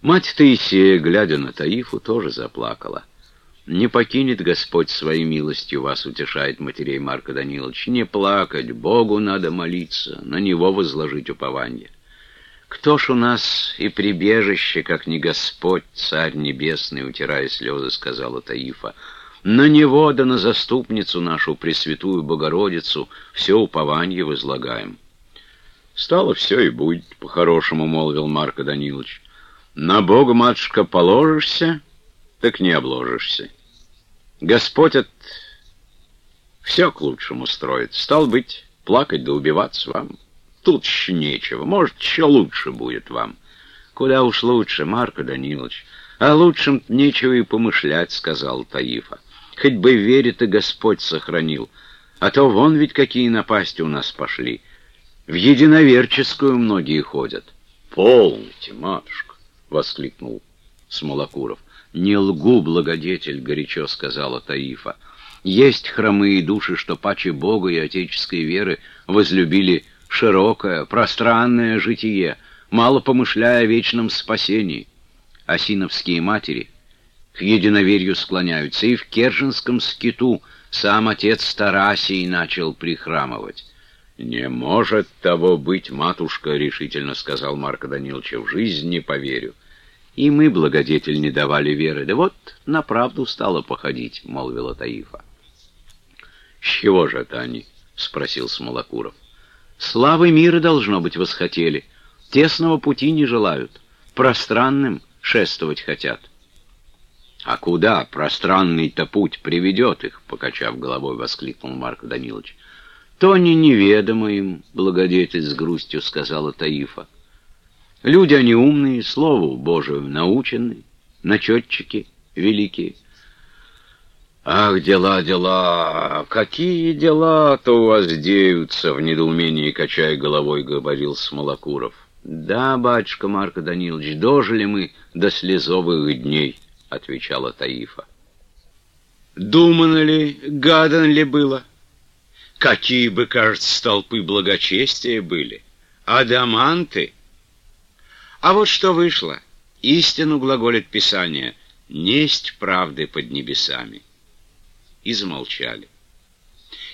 Мать Таисея, глядя на Таифу, тоже заплакала. «Не покинет Господь своей милостью вас», — утешает матерей Марка Данилович. «Не плакать, Богу надо молиться, на Него возложить упование». «Кто ж у нас и прибежище, как не Господь, Царь Небесный», — утирая слезы, сказала Таифа. «На Него да на заступницу нашу, Пресвятую Богородицу, все упование возлагаем». «Стало все и будет, по-хорошему», — молвил Марко Данилович. На Бога, матушка, положишься, так не обложишься. Господь от все к лучшему строит. Стал быть, плакать да убиваться вам. Тут еще нечего. Может, еще лучше будет вам. Куда уж лучше, Марко Данилович. О лучшем нечего и помышлять, сказал Таифа. Хоть бы верит и Господь сохранил. А то вон ведь какие напасти у нас пошли. В единоверческую многие ходят. Полните, матушка. — воскликнул Смолокуров. «Не лгу, благодетель», — горячо сказала Таифа. «Есть хромые души, что паче Бога и отеческой веры возлюбили широкое, пространное житие, мало помышляя о вечном спасении. Осиновские матери к единоверию склоняются, и в Керженском скиту сам отец Тарасий начал прихрамывать». «Не может того быть, матушка», — решительно сказал Марко Данилович, — «в жизнь не поверю». «И мы, благодетель, не давали веры. Да вот на правду стало походить», — молвила Таифа. «С чего же это они?» — спросил Смолокуров. «Славы мира, должно быть, восхотели. Тесного пути не желают. Пространным шествовать хотят». «А куда пространный-то путь приведет их?» — покачав головой, воскликнул Марк Данилович. «То не неведомо им, благодетель с грустью сказала Таифа. Люди они умные, слову Божию научены, начетчики великие». «Ах, дела, дела! Какие дела-то у вас деются?» — в недоумении, качая головой, говорил Смолокуров. «Да, батюшка Марко Данилович, дожили мы до слезовых дней», — отвечала Таифа. «Думано ли, гадан ли было?» Какие бы, кажется, столпы благочестия были. Адаманты. А вот что вышло. Истину глаголит Писание. Несть правды под небесами. И замолчали.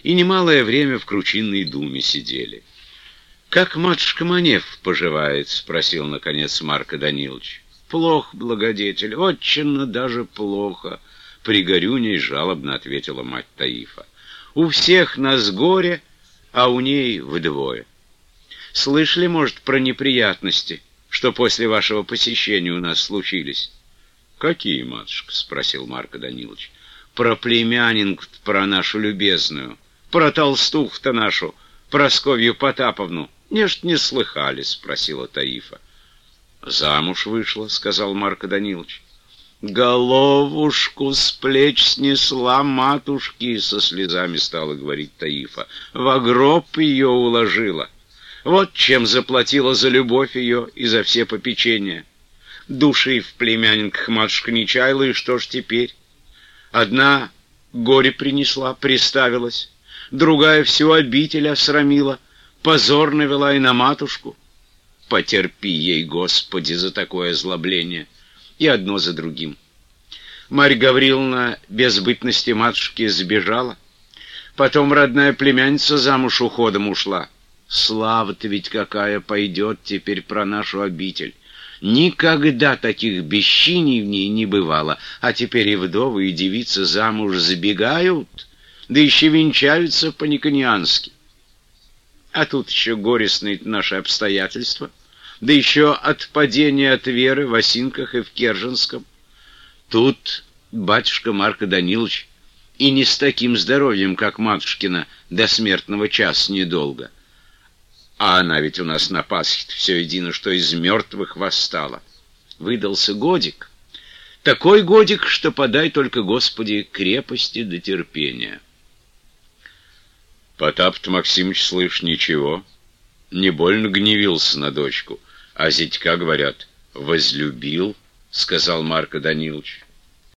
И немалое время в кручинной думе сидели. «Как матушка Манев поживает?» — спросил, наконец, Марко Данилович. «Плохо, благодетель, очень даже плохо», — пригорюней жалобно ответила мать Таифа. У всех нас горе, а у ней вдвое. Слышали, может, про неприятности, что после вашего посещения у нас случились? — Какие, матушка? — спросил Марко Данилович. — Про племянинг, про нашу любезную, про толстух-то нашу, Просковью Потаповну. Нечт не слыхали? — спросила Таифа. — Замуж вышла, — сказал Марко Данилович. «Головушку с плеч снесла матушки», — со слезами стала говорить Таифа. «В гроб ее уложила. Вот чем заплатила за любовь ее и за все попечения. Души в племянниках матушка не чаяла, и что ж теперь? Одна горе принесла, приставилась, другая всю обитель осрамила, позор навела и на матушку. Потерпи ей, Господи, за такое озлобление» и одно за другим. Марья Гавриловна без бытности матушки сбежала. Потом родная племянница замуж уходом ушла. Слава-то ведь какая пойдет теперь про нашу обитель. Никогда таких бесчиний в ней не бывало, а теперь и вдовы, и девицы замуж забегают, да еще венчаются по-никониански. А тут еще горестные наши обстоятельства — да еще от падения от веры в Осинках и в Керженском. Тут батюшка Марко Данилович и не с таким здоровьем, как матушкина, до смертного часа недолго. А она ведь у нас на Пасхе все едино, что из мертвых восстала. Выдался годик. Такой годик, что подай только, Господи, крепости до терпения. Потап-то, слышь, ничего не больно гневился на дочку, а зятька, говорят, возлюбил, — сказал Марко Данилович.